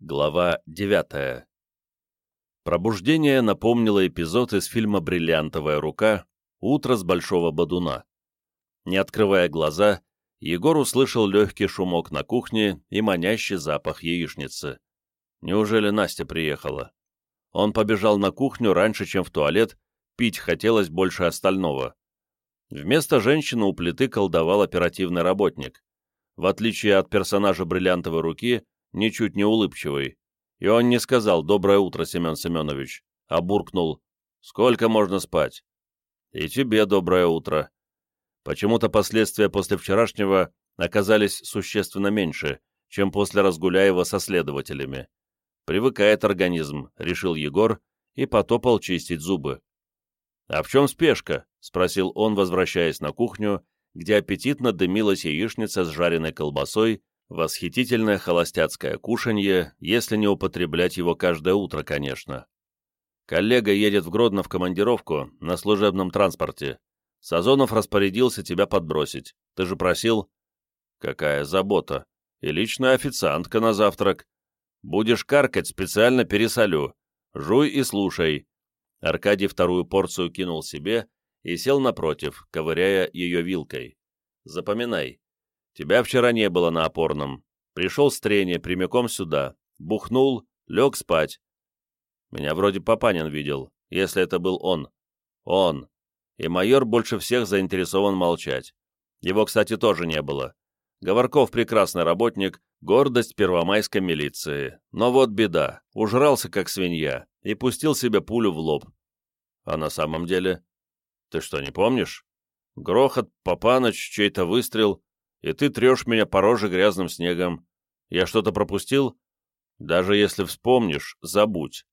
Глава 9 Пробуждение напомнило эпизод из фильма «Бриллиантовая рука. Утро с Большого Бадуна». Не открывая глаза, Егор услышал легкий шумок на кухне и манящий запах яичницы. Неужели Настя приехала? Он побежал на кухню раньше, чем в туалет, пить хотелось больше остального. Вместо женщины у плиты колдовал оперативный работник. В отличие от персонажа «Бриллиантовой руки», ничуть не улыбчивый. И он не сказал «Доброе утро, Семен Семенович», а буркнул «Сколько можно спать?» «И тебе доброе утро». Почему-то последствия после вчерашнего оказались существенно меньше, чем после Разгуляева со следователями. «Привыкает организм», — решил Егор и потопал чистить зубы. «А в чем спешка?» — спросил он, возвращаясь на кухню, где аппетитно дымилась яичница с жареной колбасой Восхитительное холостяцкое кушанье, если не употреблять его каждое утро, конечно. Коллега едет в Гродно в командировку на служебном транспорте. Сазонов распорядился тебя подбросить. Ты же просил... Какая забота. И личная официантка на завтрак. Будешь каркать, специально пересолю. Жуй и слушай. Аркадий вторую порцию кинул себе и сел напротив, ковыряя ее вилкой. Запоминай, Тебя вчера не было на опорном. Пришел с трения прямиком сюда. Бухнул, лег спать. Меня вроде Папанин видел, если это был он. Он. И майор больше всех заинтересован молчать. Его, кстати, тоже не было. Говорков прекрасный работник, гордость первомайской милиции. Но вот беда, ужрался как свинья и пустил себе пулю в лоб. А на самом деле? Ты что, не помнишь? Грохот, Папаныч, чей-то выстрел, и ты трешь меня по роже грязным снегом. Я что-то пропустил? Даже если вспомнишь, забудь».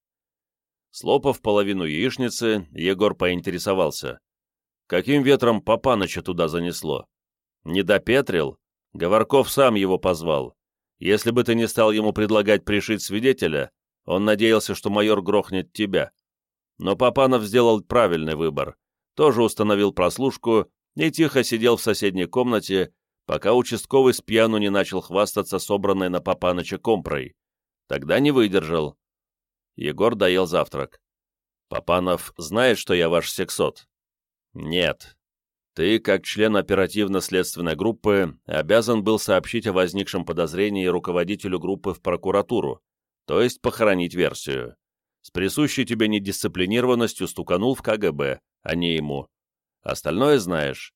Слопав половину яичницы, Егор поинтересовался. «Каким ветром Папаныча туда занесло? Не допетрил? Говорков сам его позвал. Если бы ты не стал ему предлагать пришить свидетеля, он надеялся, что майор грохнет тебя. Но Папанов сделал правильный выбор. Тоже установил прослушку и тихо сидел в соседней комнате, пока участковый с пьяну не начал хвастаться собранной на Папаныча компрой. Тогда не выдержал. Егор доел завтрак. «Папанов знает, что я ваш сексот?» «Нет. Ты, как член оперативно-следственной группы, обязан был сообщить о возникшем подозрении руководителю группы в прокуратуру, то есть похоронить версию. С присущей тебе недисциплинированностью стуканул в КГБ, а не ему. Остальное знаешь.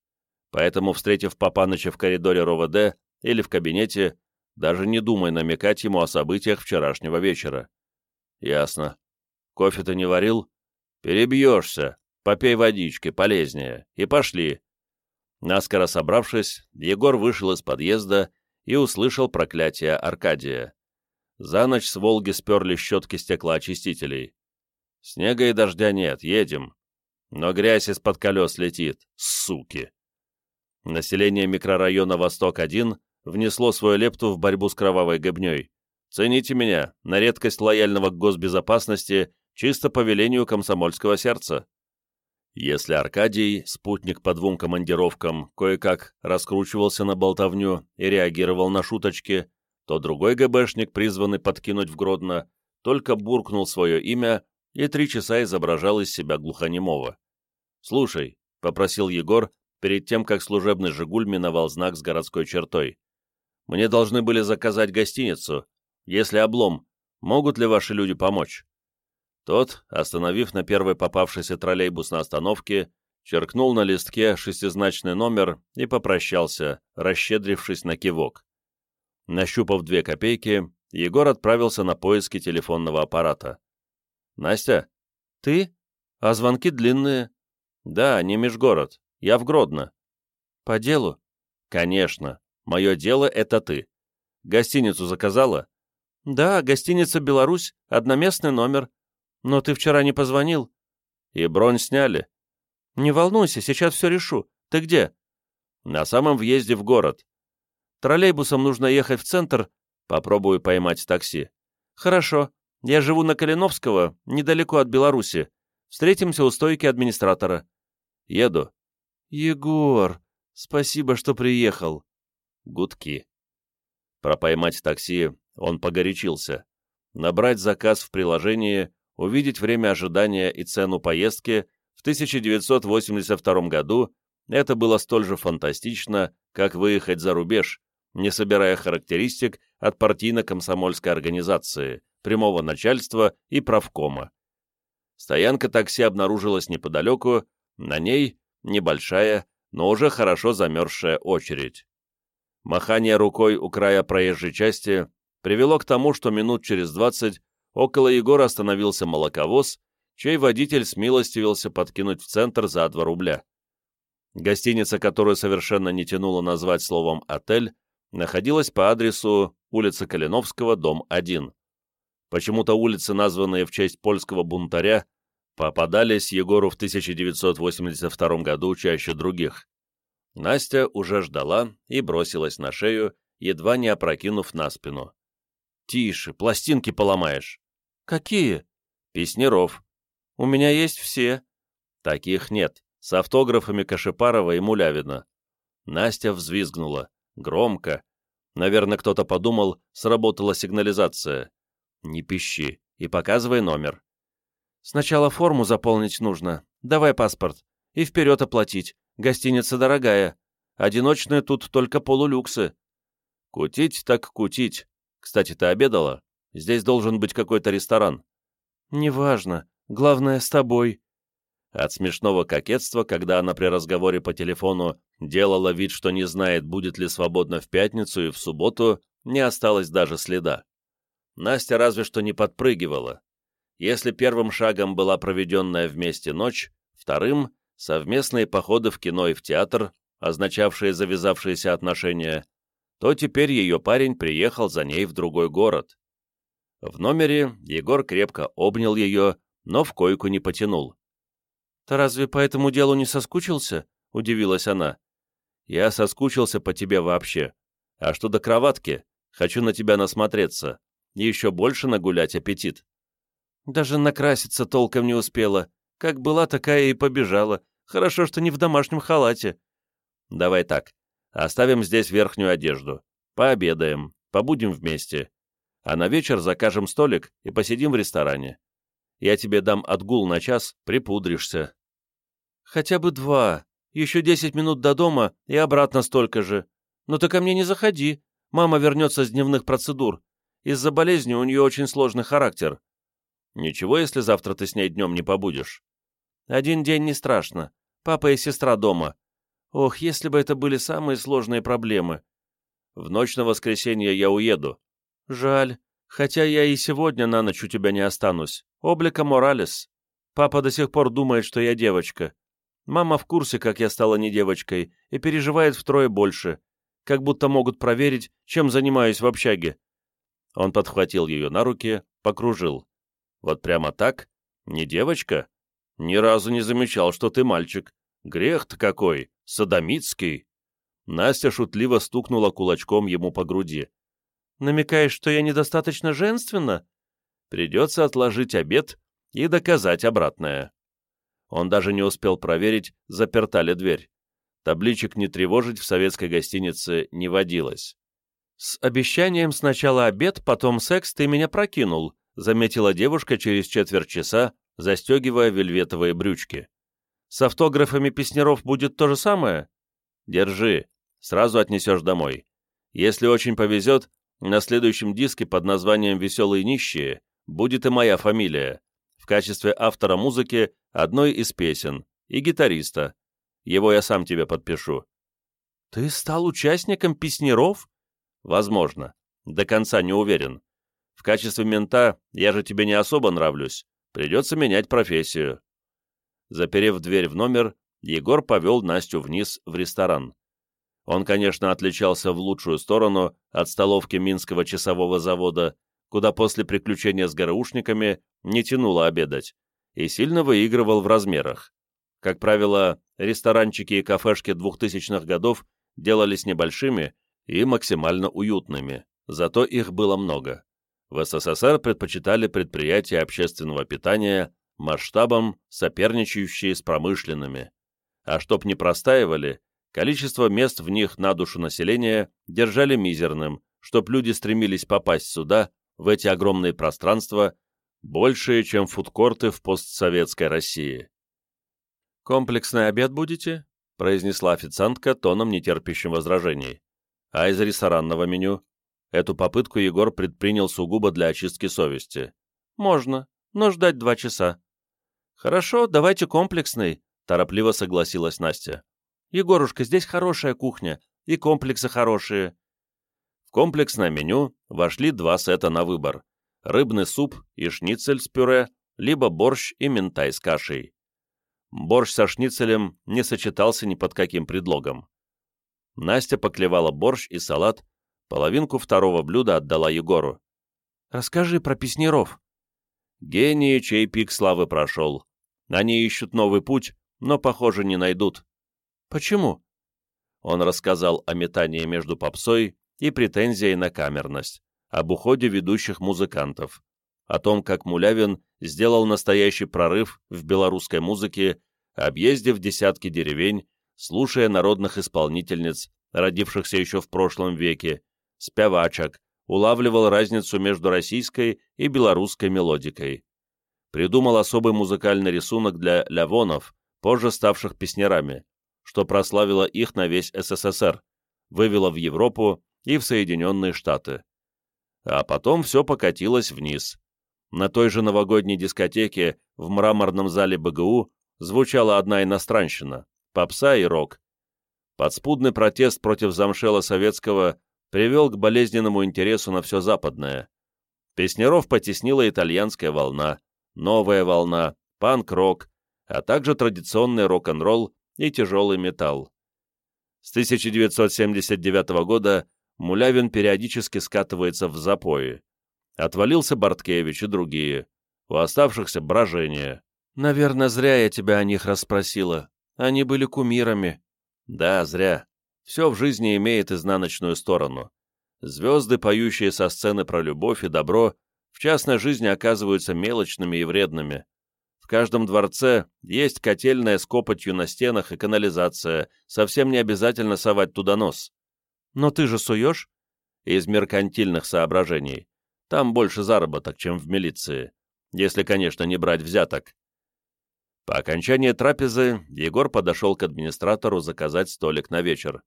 Поэтому, встретив Папаныча в коридоре РОВД или в кабинете, даже не думай намекать ему о событиях вчерашнего вечера. Ясно. Кофе ты не варил? Перебьешься. Попей водички, полезнее. И пошли. Наскоро собравшись, Егор вышел из подъезда и услышал проклятие Аркадия. За ночь с Волги сперли щетки стеклоочистителей. Снега и дождя нет, едем. Но грязь из-под колес летит, суки. Население микрорайона «Восток-1» внесло свою лепту в борьбу с кровавой гобней. Цените меня, на редкость лояльного к госбезопасности, чисто по велению комсомольского сердца. Если Аркадий, спутник по двум командировкам, кое-как раскручивался на болтовню и реагировал на шуточки, то другой ГБшник, призванный подкинуть в Гродно, только буркнул свое имя и три часа изображал из себя глухонемого. «Слушай», — попросил Егор, перед тем, как служебный «Жигуль» миновал знак с городской чертой. «Мне должны были заказать гостиницу. Если облом, могут ли ваши люди помочь?» Тот, остановив на первой попавшейся троллейбус на остановке, черкнул на листке шестизначный номер и попрощался, расщедрившись на кивок. Нащупав две копейки, Егор отправился на поиски телефонного аппарата. «Настя? Ты? А звонки длинные?» «Да, не межгород. Я в Гродно». «По делу?» «Конечно. Мое дело — это ты. Гостиницу заказала?» «Да, гостиница «Беларусь», одноместный номер. Но ты вчера не позвонил». «И бронь сняли?» «Не волнуйся, сейчас все решу. Ты где?» «На самом въезде в город. Троллейбусом нужно ехать в центр. Попробую поймать такси». «Хорошо. Я живу на Калиновского, недалеко от Беларуси. Встретимся у стойки администратора». «Еду. «Егор, спасибо, что приехал». Гудки. Про поймать такси он погорячился. набрать заказ в приложении, увидеть время ожидания и цену поездки, в 1982 году это было столь же фантастично, как выехать за рубеж, не собирая характеристик от партийно-комсомольской организации, прямого начальства и правкома. Стоянка такси обнаружилась неподалеку, на ней небольшая, но уже хорошо замерзшая очередь. Махание рукой у края проезжей части привело к тому, что минут через двадцать около Егора остановился молоковоз, чей водитель смилостивился подкинуть в центр за 2 рубля. Гостиница, которую совершенно не тянуло назвать словом «отель», находилась по адресу улица Калиновского, дом 1. Почему-то улицы, названные в честь польского бунтаря, попадались Егору в 1982 году чаще других. Настя уже ждала и бросилась на шею, едва не опрокинув на спину. «Тише, пластинки поломаешь». «Какие?» «Песнеров». «У меня есть все». «Таких нет, с автографами Кашипарова и Мулявина». Настя взвизгнула. Громко. Наверное, кто-то подумал, сработала сигнализация. «Не пищи и показывай номер». «Сначала форму заполнить нужно. Давай паспорт. И вперед оплатить. Гостиница дорогая. Одиночные тут только полулюксы». «Кутить так кутить. Кстати, ты обедала? Здесь должен быть какой-то ресторан». «Неважно. Главное, с тобой». От смешного кокетства, когда она при разговоре по телефону делала вид, что не знает, будет ли свободно в пятницу и в субботу, не осталось даже следа. Настя разве что не подпрыгивала. Если первым шагом была проведенная вместе ночь, вторым — совместные походы в кино и в театр, означавшие завязавшиеся отношения, то теперь ее парень приехал за ней в другой город. В номере Егор крепко обнял ее, но в койку не потянул. «Ты разве по этому делу не соскучился?» — удивилась она. «Я соскучился по тебе вообще. А что до кроватки, хочу на тебя насмотреться. Еще больше нагулять аппетит». Даже накраситься толком не успела. Как была, такая и побежала. Хорошо, что не в домашнем халате. Давай так. Оставим здесь верхнюю одежду. Пообедаем, побудем вместе. А на вечер закажем столик и посидим в ресторане. Я тебе дам отгул на час, припудришься. Хотя бы два. Еще десять минут до дома и обратно столько же. Но ты ко мне не заходи. Мама вернется с дневных процедур. Из-за болезни у нее очень сложный характер. Ничего, если завтра ты с ней днем не побудешь. Один день не страшно. Папа и сестра дома. Ох, если бы это были самые сложные проблемы. В ночь на воскресенье я уеду. Жаль. Хотя я и сегодня на ночь у тебя не останусь. Облика Моралес. Папа до сих пор думает, что я девочка. Мама в курсе, как я стала не девочкой, и переживает втрое больше. Как будто могут проверить, чем занимаюсь в общаге. Он подхватил ее на руки, покружил. Вот прямо так? Не девочка? Ни разу не замечал, что ты мальчик. Грех-то какой, садомитский. Настя шутливо стукнула кулачком ему по груди. Намекаешь, что я недостаточно женственна? Придется отложить обед и доказать обратное. Он даже не успел проверить, заперта ли дверь. Табличек не тревожить в советской гостинице не водилось. «С обещанием сначала обед, потом секс ты меня прокинул», заметила девушка через четверть часа, застегивая вельветовые брючки. «С автографами песнеров будет то же самое?» «Держи, сразу отнесешь домой. Если очень повезет, на следующем диске под названием «Веселые нищие» будет и моя фамилия, в качестве автора музыки одной из песен и гитариста. Его я сам тебе подпишу». «Ты стал участником песнеров?» «Возможно. До конца не уверен. В качестве мента я же тебе не особо нравлюсь. Придется менять профессию». Заперев дверь в номер, Егор повел Настю вниз в ресторан. Он, конечно, отличался в лучшую сторону от столовки Минского часового завода, куда после приключения с ГРУшниками не тянуло обедать, и сильно выигрывал в размерах. Как правило, ресторанчики и кафешки двухтысячных годов делались небольшими и максимально уютными, зато их было много. В СССР предпочитали предприятия общественного питания масштабом, соперничающие с промышленными. А чтоб не простаивали, количество мест в них на душу населения держали мизерным, чтоб люди стремились попасть сюда, в эти огромные пространства, большие, чем фудкорты в постсоветской России. «Комплексный обед будете?» — произнесла официантка тоном нетерпящим возражений. «А из ресторанного меню?» Эту попытку Егор предпринял сугубо для очистки совести. «Можно, но ждать два часа». «Хорошо, давайте комплексный», — торопливо согласилась Настя. «Егорушка, здесь хорошая кухня, и комплексы хорошие». В комплексное меню вошли два сета на выбор — рыбный суп и шницель с пюре, либо борщ и ментай с кашей. Борщ со шницелем не сочетался ни под каким предлогом. Настя поклевала борщ и салат, половинку второго блюда отдала Егору. «Расскажи про песнеров». Гении, чей пик славы прошел. Они ищут новый путь, но, похоже, не найдут. Почему? Он рассказал о метании между попсой и претензией на камерность, об уходе ведущих музыкантов, о том, как Мулявин сделал настоящий прорыв в белорусской музыке, объездив десятки деревень, слушая народных исполнительниц, родившихся еще в прошлом веке, спявачек, улавливал разницу между российской и белорусской мелодикой. Придумал особый музыкальный рисунок для лявонов, позже ставших песнярами, что прославило их на весь СССР, вывело в Европу и в Соединенные Штаты. А потом все покатилось вниз. На той же новогодней дискотеке в мраморном зале БГУ звучала одна иностранщина — попса и рок. Подспудный протест против замшела советского привел к болезненному интересу на все западное. Песнеров потеснила итальянская волна, новая волна, панк-рок, а также традиционный рок-н-ролл и тяжелый металл. С 1979 года Мулявин периодически скатывается в запои. Отвалился Борткевич и другие. У оставшихся брожение. «Наверное, зря я тебя о них расспросила. Они были кумирами». «Да, зря. Все в жизни имеет изнаночную сторону. Звезды, поющие со сцены про любовь и добро, в частной жизни оказываются мелочными и вредными. В каждом дворце есть котельная с копотью на стенах и канализация, совсем не обязательно совать туда нос. Но ты же суешь? Из меркантильных соображений. Там больше заработок, чем в милиции. Если, конечно, не брать взяток. По окончании трапезы Егор подошел к администратору заказать столик на вечер.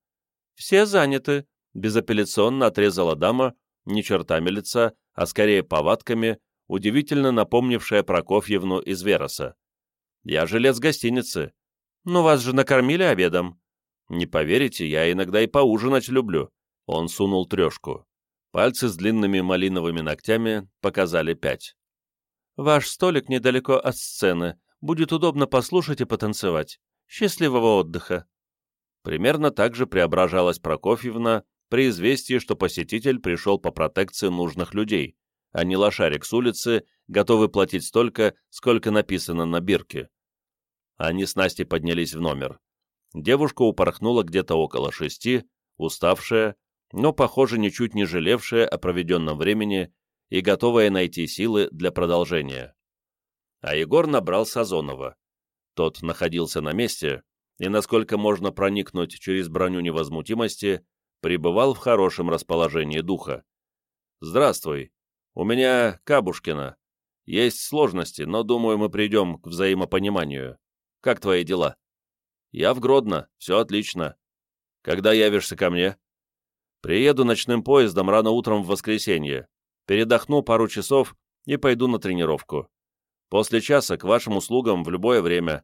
«Все заняты», — безапелляционно отрезала дама, не чертами лица, а скорее повадками, удивительно напомнившая Прокофьевну из Вероса. «Я жилец гостиницы. Но вас же накормили обедом». «Не поверите, я иногда и поужинать люблю». Он сунул трешку. Пальцы с длинными малиновыми ногтями показали пять. «Ваш столик недалеко от сцены. Будет удобно послушать и потанцевать. Счастливого отдыха!» Примерно так же преображалась Прокофьевна при известии, что посетитель пришел по протекции нужных людей, а не лошарик с улицы, готовый платить столько, сколько написано на бирке. Они с Настей поднялись в номер. Девушка упорхнула где-то около шести, уставшая, но, похоже, ничуть не жалевшая о проведенном времени и готовая найти силы для продолжения. А Егор набрал Сазонова. Тот находился на месте, и, насколько можно проникнуть через броню невозмутимости, пребывал в хорошем расположении духа. «Здравствуй. У меня Кабушкина. Есть сложности, но, думаю, мы придем к взаимопониманию. Как твои дела?» «Я в Гродно. Все отлично. Когда явишься ко мне?» Приеду ночным поездом рано утром в воскресенье, передохну пару часов и пойду на тренировку. После часа к вашим услугам в любое время.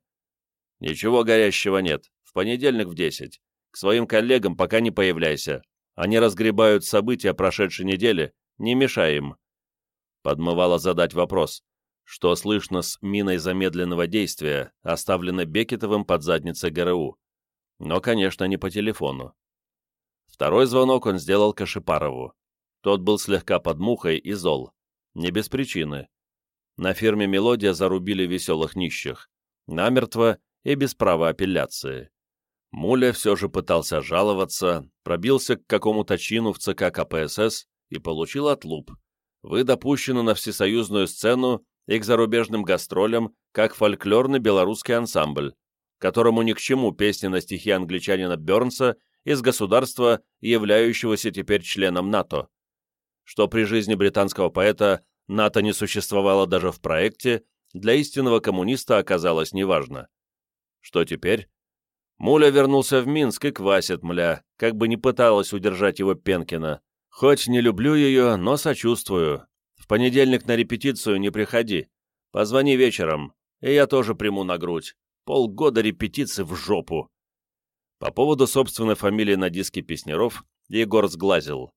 Ничего горящего нет. В понедельник в десять. К своим коллегам пока не появляйся. Они разгребают события прошедшей недели. Не мешай им. Подмывала задать вопрос. Что слышно с миной замедленного действия, оставленной Бекетовым под задницей ГРУ? Но, конечно, не по телефону. Второй звонок он сделал Кашипарову. Тот был слегка под мухой и зол. Не без причины. На фирме «Мелодия» зарубили веселых нищих. Намертво и без права апелляции. Муля все же пытался жаловаться, пробился к какому-то чину в ЦК КПСС и получил отлуп. Вы допущены на всесоюзную сцену и к зарубежным гастролям как фольклорный белорусский ансамбль, которому ни к чему песни на стихи англичанина Бернса из государства, являющегося теперь членом НАТО. что при жизни британского поэта НАТО не существовало даже в проекте, для истинного коммуниста оказалось неважно. Что теперь? Муля вернулся в Минск и квасит, мля, как бы не пыталась удержать его Пенкина. Хоть не люблю ее, но сочувствую. В понедельник на репетицию не приходи. Позвони вечером, и я тоже приму на грудь. Полгода репетиции в жопу. По поводу собственной фамилии на диске Песнеров Егор сглазил.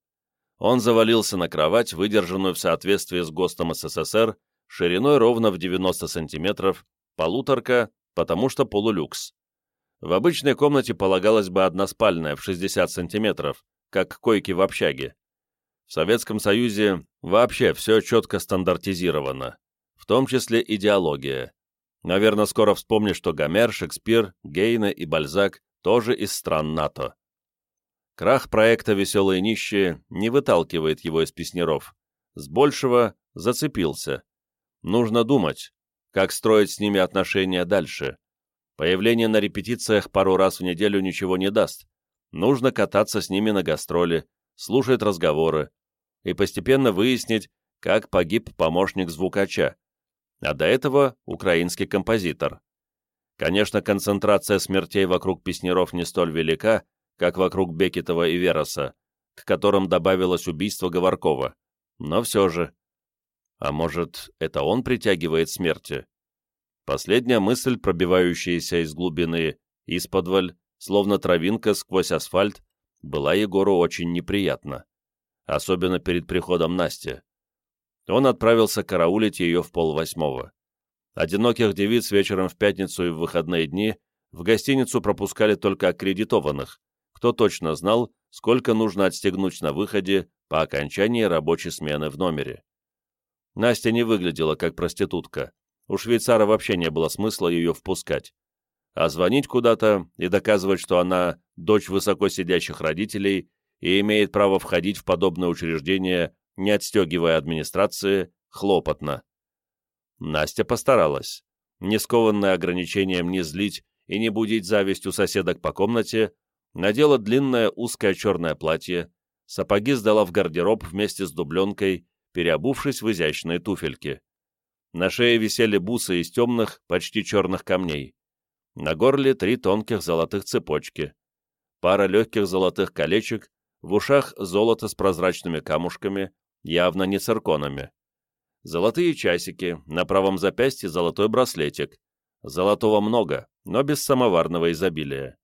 Он завалился на кровать, выдержанную в соответствии с ГОСТом СССР, шириной ровно в 90 сантиметров, полуторка, потому что полулюкс. В обычной комнате полагалась бы односпальная в 60 сантиметров, как койки в общаге. В Советском Союзе вообще все четко стандартизировано, в том числе идеология. Наверное, скоро вспомнишь, что Гомер, Шекспир, Гейне и Бальзак тоже из стран НАТО. Крах проекта «Веселые нищие» не выталкивает его из песнеров. С большего зацепился. Нужно думать, как строить с ними отношения дальше. Появление на репетициях пару раз в неделю ничего не даст. Нужно кататься с ними на гастроли, слушать разговоры и постепенно выяснить, как погиб помощник звукача, а до этого украинский композитор. Конечно, концентрация смертей вокруг песнеров не столь велика, как вокруг Бекетова и Вероса, к которым добавилось убийство Говоркова. Но все же. А может, это он притягивает смерти? Последняя мысль, пробивающаяся из глубины, из-подваль, словно травинка сквозь асфальт, была Егору очень неприятна. Особенно перед приходом Насти. Он отправился караулить ее в полвосьмого. Одиноких девиц вечером в пятницу и в выходные дни в гостиницу пропускали только аккредитованных, кто точно знал, сколько нужно отстегнуть на выходе по окончании рабочей смены в номере. Настя не выглядела как проститутка. У швейцара вообще не было смысла ее впускать. А звонить куда-то и доказывать, что она дочь высокосидящих родителей и имеет право входить в подобное учреждение, не отстегивая администрации, хлопотно. Настя постаралась. Не скованная ограничением не злить и не будить зависть у соседок по комнате, надела длинное узкое черное платье, сапоги сдала в гардероб вместе с дубленкой, переобувшись в изящные туфельки. На шее висели бусы из темных, почти черных камней. На горле три тонких золотых цепочки. Пара легких золотых колечек, в ушах золото с прозрачными камушками, явно не цирконами. Золотые часики, на правом запястье золотой браслетик. Золотого много, но без самоварного изобилия.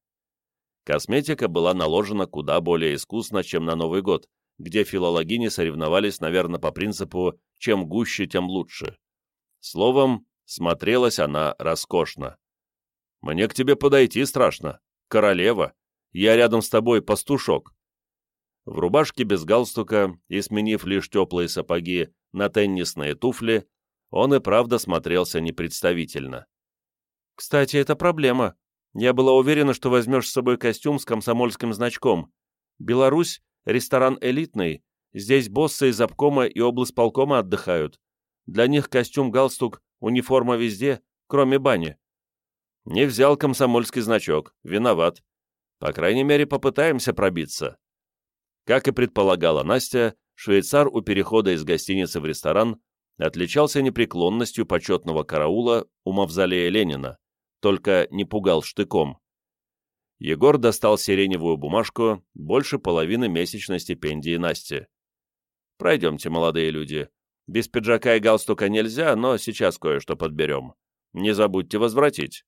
Косметика была наложена куда более искусно, чем на Новый год, где филологини соревновались, наверное, по принципу «чем гуще, тем лучше». Словом, смотрелась она роскошно. «Мне к тебе подойти страшно. Королева. Я рядом с тобой пастушок». В рубашке без галстука и сменив лишь теплые сапоги на теннисные туфли, он и правда смотрелся непредставительно. «Кстати, это проблема», я была уверена, что возьмешь с собой костюм с комсомольским значком. Беларусь — ресторан элитный. Здесь боссы из обкома и облсполкома отдыхают. Для них костюм-галстук, униформа везде, кроме бани. Не взял комсомольский значок. Виноват. По крайней мере, попытаемся пробиться. Как и предполагала Настя, швейцар у перехода из гостиницы в ресторан отличался непреклонностью почетного караула у мавзолея Ленина только не пугал штыком. Егор достал сиреневую бумажку, больше половины месячной стипендии Насти. «Пройдемте, молодые люди. Без пиджака и галстука нельзя, но сейчас кое-что подберем. Не забудьте возвратить».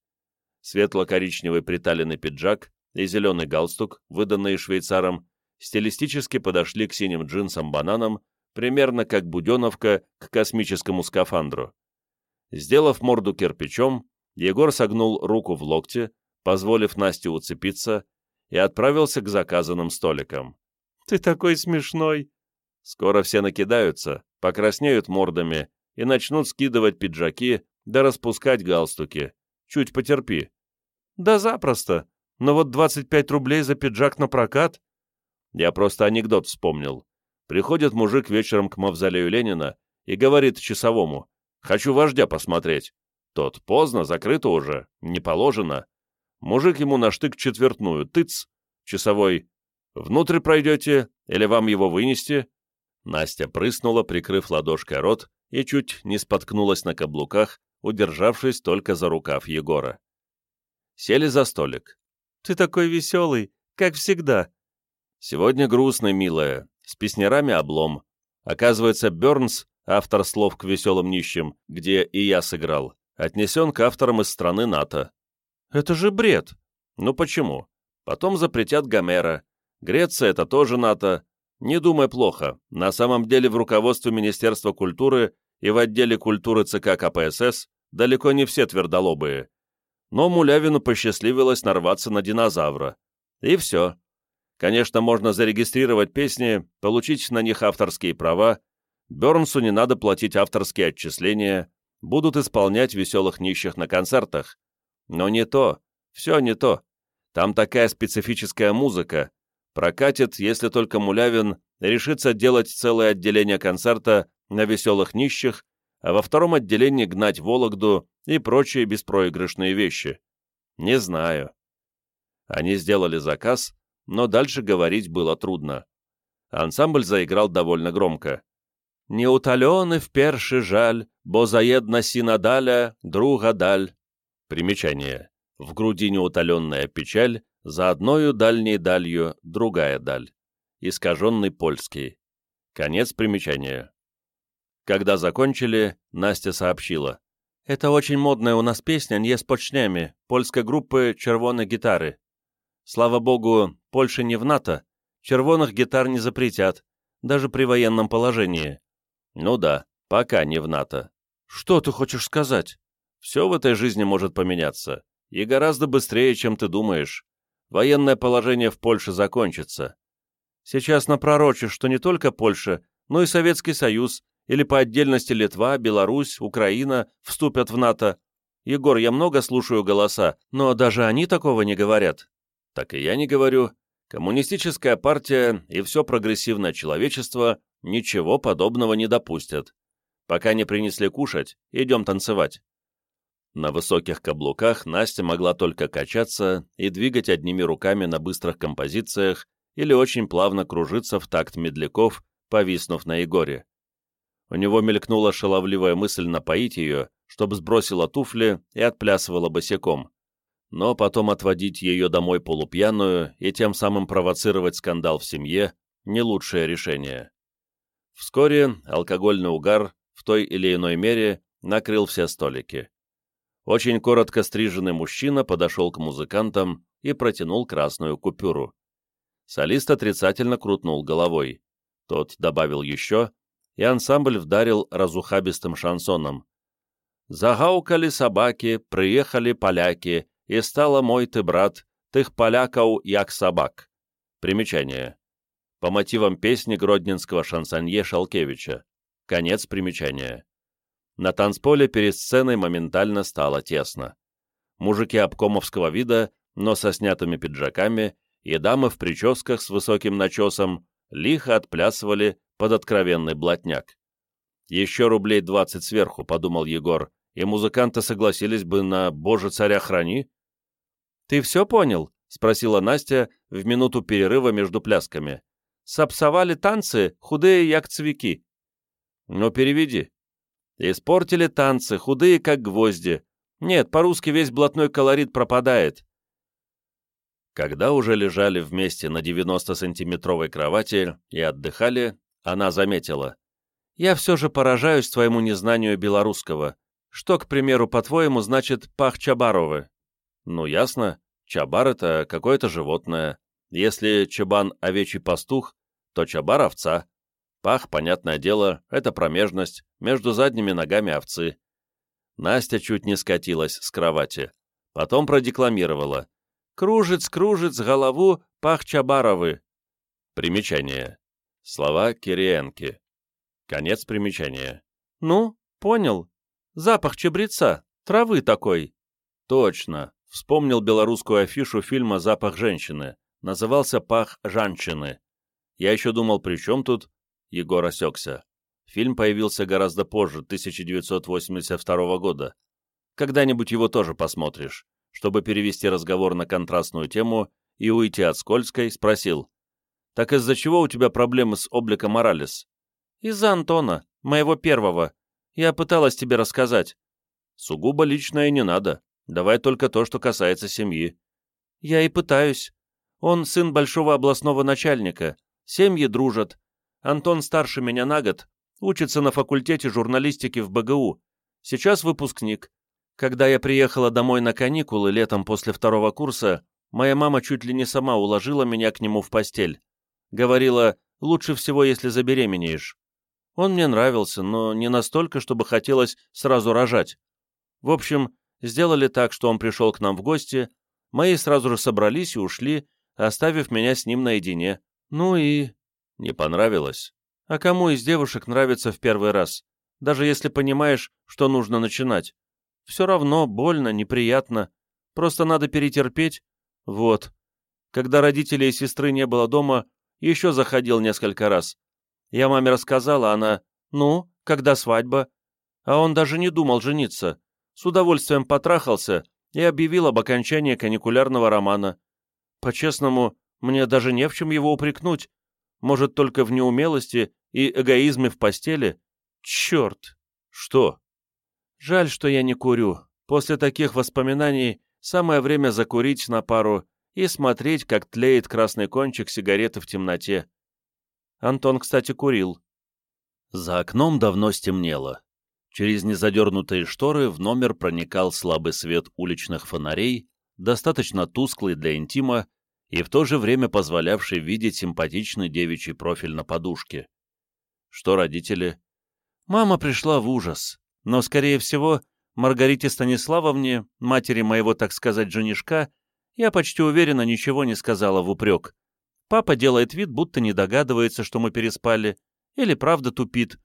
Светло-коричневый приталенный пиджак и зеленый галстук, выданные швейцаром, стилистически подошли к синим джинсам-бананам, примерно как буденовка к космическому скафандру. Сделав морду кирпичом, Егор согнул руку в локте, позволив Насте уцепиться, и отправился к заказанным столикам. «Ты такой смешной!» Скоро все накидаются, покраснеют мордами и начнут скидывать пиджаки да распускать галстуки. Чуть потерпи. «Да запросто. Но вот 25 рублей за пиджак на прокат...» Я просто анекдот вспомнил. Приходит мужик вечером к мавзолею Ленина и говорит часовому, «Хочу вождя посмотреть». Тот поздно, закрыто уже, не положено. Мужик ему на штык четвертную, тыц. Часовой. Внутрь пройдете или вам его вынести? Настя прыснула, прикрыв ладошкой рот, и чуть не споткнулась на каблуках, удержавшись только за рукав Егора. Сели за столик. «Ты такой веселый, как всегда». «Сегодня грустный, милая, с песнярами облом. Оказывается, Бернс, автор слов к веселым нищим, где и я сыграл, отнесен к авторам из страны НАТО». «Это же бред!» «Ну почему? Потом запретят Гомера. Греция — это тоже НАТО. Не думай плохо. На самом деле в руководстве Министерства культуры и в отделе культуры ЦК КПСС далеко не все твердолобые. Но Мулявину посчастливилось нарваться на динозавра. И все. Конечно, можно зарегистрировать песни, получить на них авторские права, Бернсу не надо платить авторские отчисления, будут исполнять веселых нищих на концертах. Но не то, все не то. Там такая специфическая музыка. Прокатит, если только Мулявин решится делать целое отделение концерта на веселых нищих, а во втором отделении гнать Вологду и прочие беспроигрышные вещи. Не знаю. Они сделали заказ, но дальше говорить было трудно. Ансамбль заиграл довольно громко. «Не уталены в перши жаль, бо заедна сина даля, друга даль». Примечание в груди неутоленная печаль, за одною дальней далью другая даль. Искаженный польский. Конец примечания. Когда закончили, Настя сообщила. «Это очень модная у нас песня «Не с почнями» польской группы «Червоной гитары». Слава богу, Польша не в НАТО, червоных гитар не запретят, даже при военном положении. Ну да, пока не в НАТО. Что ты хочешь сказать? Все в этой жизни может поменяться. И гораздо быстрее, чем ты думаешь. Военное положение в Польше закончится. Сейчас напророчишь, что не только Польша, но и Советский Союз, или по отдельности Литва, Беларусь, Украина вступят в НАТО. Егор, я много слушаю голоса, но даже они такого не говорят. Так и я не говорю. Коммунистическая партия и все прогрессивное человечество ничего подобного не допустят. Пока не принесли кушать, идем танцевать. На высоких каблуках Настя могла только качаться и двигать одними руками на быстрых композициях или очень плавно кружиться в такт медляков, повиснув на Егоре. У него мелькнула шаловливая мысль напоить ее, чтобы сбросила туфли и отплясывала босиком. Но потом отводить ее домой полупьяную и тем самым провоцировать скандал в семье – не лучшее решение. Вскоре алкогольный угар в той или иной мере накрыл все столики. Очень коротко стриженный мужчина подошел к музыкантам и протянул красную купюру. Солист отрицательно крутнул головой. Тот добавил еще, и ансамбль вдарил разухабистым шансоном. «Загаукали собаки, приехали поляки, и стало мой ты брат, тых поляков як собак». Примечание. По мотивам песни гродненского шансонье Шалкевича. Конец примечания. На танцполе перед сценой моментально стало тесно. Мужики обкомовского вида, но со снятыми пиджаками, и дамы в прическах с высоким начесом лихо отплясывали под откровенный блатняк. «Еще рублей двадцать сверху», — подумал Егор, «и музыканты согласились бы на «Боже, царя храни». «Ты все понял?» — спросила Настя в минуту перерыва между плясками. «Сапсовали танцы, худые як цвяки». «Ну, переведи», Испортили танцы, худые как гвозди. Нет, по-русски весь блатной колорит пропадает. Когда уже лежали вместе на 90-сантиметровой кровати и отдыхали, она заметила. «Я все же поражаюсь твоему незнанию белорусского. Что, к примеру, по-твоему, значит «пах Чабаровы»?» «Ну, ясно. Чабар — это какое-то животное. Если чабан — овечий пастух, то чабар — овца. Пах, понятное дело, это промежность, между задними ногами овцы. Настя чуть не скатилась с кровати. Потом продекламировала. «Кружец, кружец, голову, пах Чабаровы». Примечание. Слова Кириенки. Конец примечания. «Ну, понял. Запах чабреца, травы такой». «Точно. Вспомнил белорусскую афишу фильма «Запах женщины». Назывался «Пах женщины». Я еще думал, при чем тут Егор осекся. Фильм появился гораздо позже, 1982 года. Когда-нибудь его тоже посмотришь. Чтобы перевести разговор на контрастную тему и уйти от скользкой, спросил. «Так из-за чего у тебя проблемы с обликом Моралес? Из-за Антона, моего первого. Я пыталась тебе рассказать. Сугубо личное не надо. Давай только то, что касается семьи. Я и пытаюсь. Он сын большого областного начальника. Семьи дружат. Антон старше меня на год. Учится на факультете журналистики в БГУ. Сейчас выпускник. Когда я приехала домой на каникулы летом после второго курса, моя мама чуть ли не сама уложила меня к нему в постель. Говорила, лучше всего, если забеременеешь. Он мне нравился, но не настолько, чтобы хотелось сразу рожать. В общем, сделали так, что он пришел к нам в гости, мои сразу же собрались и ушли, оставив меня с ним наедине. Ну и... Не понравилось? А кому из девушек нравится в первый раз? Даже если понимаешь, что нужно начинать. Все равно больно, неприятно. Просто надо перетерпеть. Вот. Когда родителей и сестры не было дома, еще заходил несколько раз. Я маме рассказала, она «Ну, когда свадьба?» А он даже не думал жениться. С удовольствием потрахался и объявил об окончании каникулярного романа. По-честному, мне даже не в чем его упрекнуть. Может, только в неумелости и эгоизме в постели? Черт! Что? Жаль, что я не курю. После таких воспоминаний самое время закурить на пару и смотреть, как тлеет красный кончик сигареты в темноте. Антон, кстати, курил. За окном давно стемнело. Через незадернутые шторы в номер проникал слабый свет уличных фонарей, достаточно тусклый для интима и в то же время позволявший видеть симпатичный девичий профиль на подушке. Что родители? Мама пришла в ужас, но, скорее всего, Маргарите Станиславовне, матери моего, так сказать, женишка, я почти уверена, ничего не сказала в упрек. Папа делает вид, будто не догадывается, что мы переспали, или правда тупит.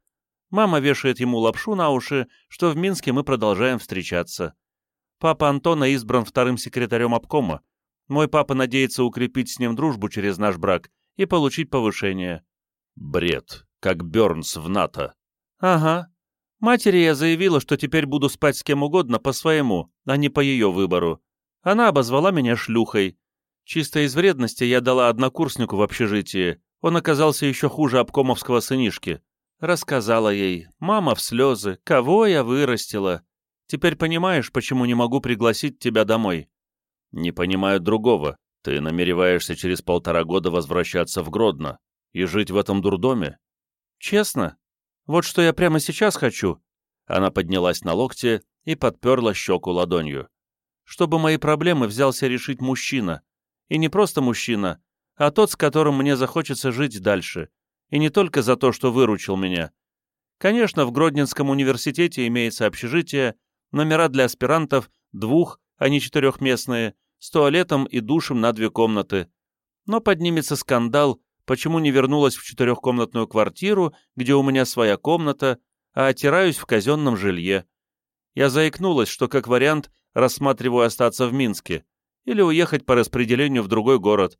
Мама вешает ему лапшу на уши, что в Минске мы продолжаем встречаться. Папа Антона избран вторым секретарем обкома. Мой папа надеется укрепить с ним дружбу через наш брак и получить повышение. Бред, как Бернс в НАТО. Ага. Матери я заявила, что теперь буду спать с кем угодно по своему, а не по ее выбору. Она обозвала меня шлюхой. Чисто из вредности я дала однокурснику в общежитии. Он оказался еще хуже обкомовского сынишки. Рассказала ей. Мама в слезы. Кого я вырастила? Теперь понимаешь, почему не могу пригласить тебя домой? Не понимаю другого. Ты намереваешься через полтора года возвращаться в Гродно и жить в этом дурдоме? Честно? Вот что я прямо сейчас хочу. Она поднялась на локте и подперла щеку ладонью. Чтобы мои проблемы взялся решить мужчина, и не просто мужчина, а тот, с которым мне захочется жить дальше. И не только за то, что выручил меня. Конечно, в Гродненском университете имеется общежитие, номера для аспирантов двух, а не четырехместные, с туалетом и душем на две комнаты. Но поднимется скандал, почему не вернулась в четырехкомнатную квартиру, где у меня своя комната, а отираюсь в казенном жилье. Я заикнулась, что как вариант рассматриваю остаться в Минске или уехать по распределению в другой город.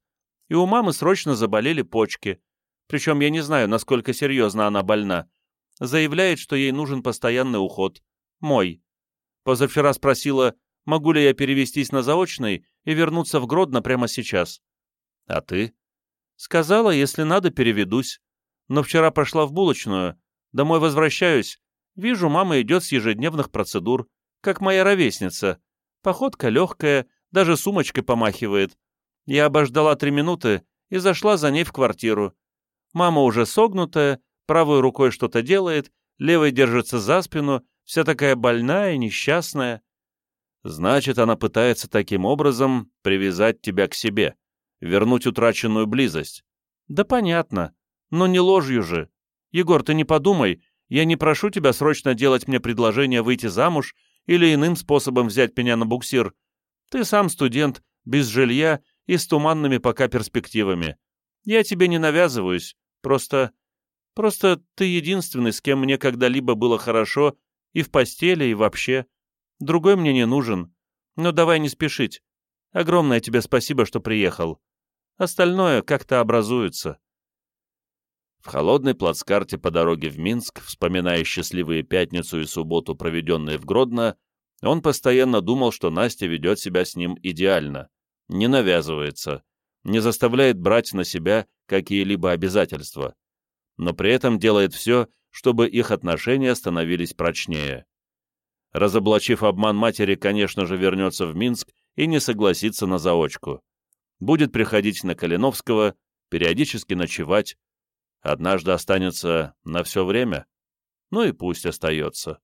И у мамы срочно заболели почки. Причем я не знаю, насколько серьезно она больна. Заявляет, что ей нужен постоянный уход. Мой. Позавчера спросила, могу ли я перевестись на заочный и вернуться в Гродно прямо сейчас. А ты? Сказала, если надо, переведусь. Но вчера пошла в булочную. Домой возвращаюсь. Вижу, мама идет с ежедневных процедур, как моя ровесница. Походка легкая, даже сумочкой помахивает. Я обождала три минуты и зашла за ней в квартиру. Мама уже согнутая, правой рукой что-то делает, левой держится за спину, вся такая больная несчастная. Значит, она пытается таким образом привязать тебя к себе, вернуть утраченную близость. Да понятно, но не ложью же. Егор, ты не подумай, я не прошу тебя срочно делать мне предложение выйти замуж или иным способом взять меня на буксир. Ты сам студент, без жилья и с туманными пока перспективами. Я тебе не навязываюсь, просто... Просто ты единственный, с кем мне когда-либо было хорошо и в постели, и вообще. Другой мне не нужен. Но давай не спешить. Огромное тебе спасибо, что приехал. Остальное как-то образуется. В холодной плацкарте по дороге в Минск, вспоминая счастливые пятницу и субботу, проведенные в Гродно, он постоянно думал, что Настя ведет себя с ним идеально, не навязывается, не заставляет брать на себя какие-либо обязательства. но при этом делает все, чтобы их отношения становились прочнее. Разоблачив обман матери, конечно же, вернется в Минск и не согласится на заочку. Будет приходить на Калиновского, периодически ночевать. Однажды останется на все время. Ну и пусть остается.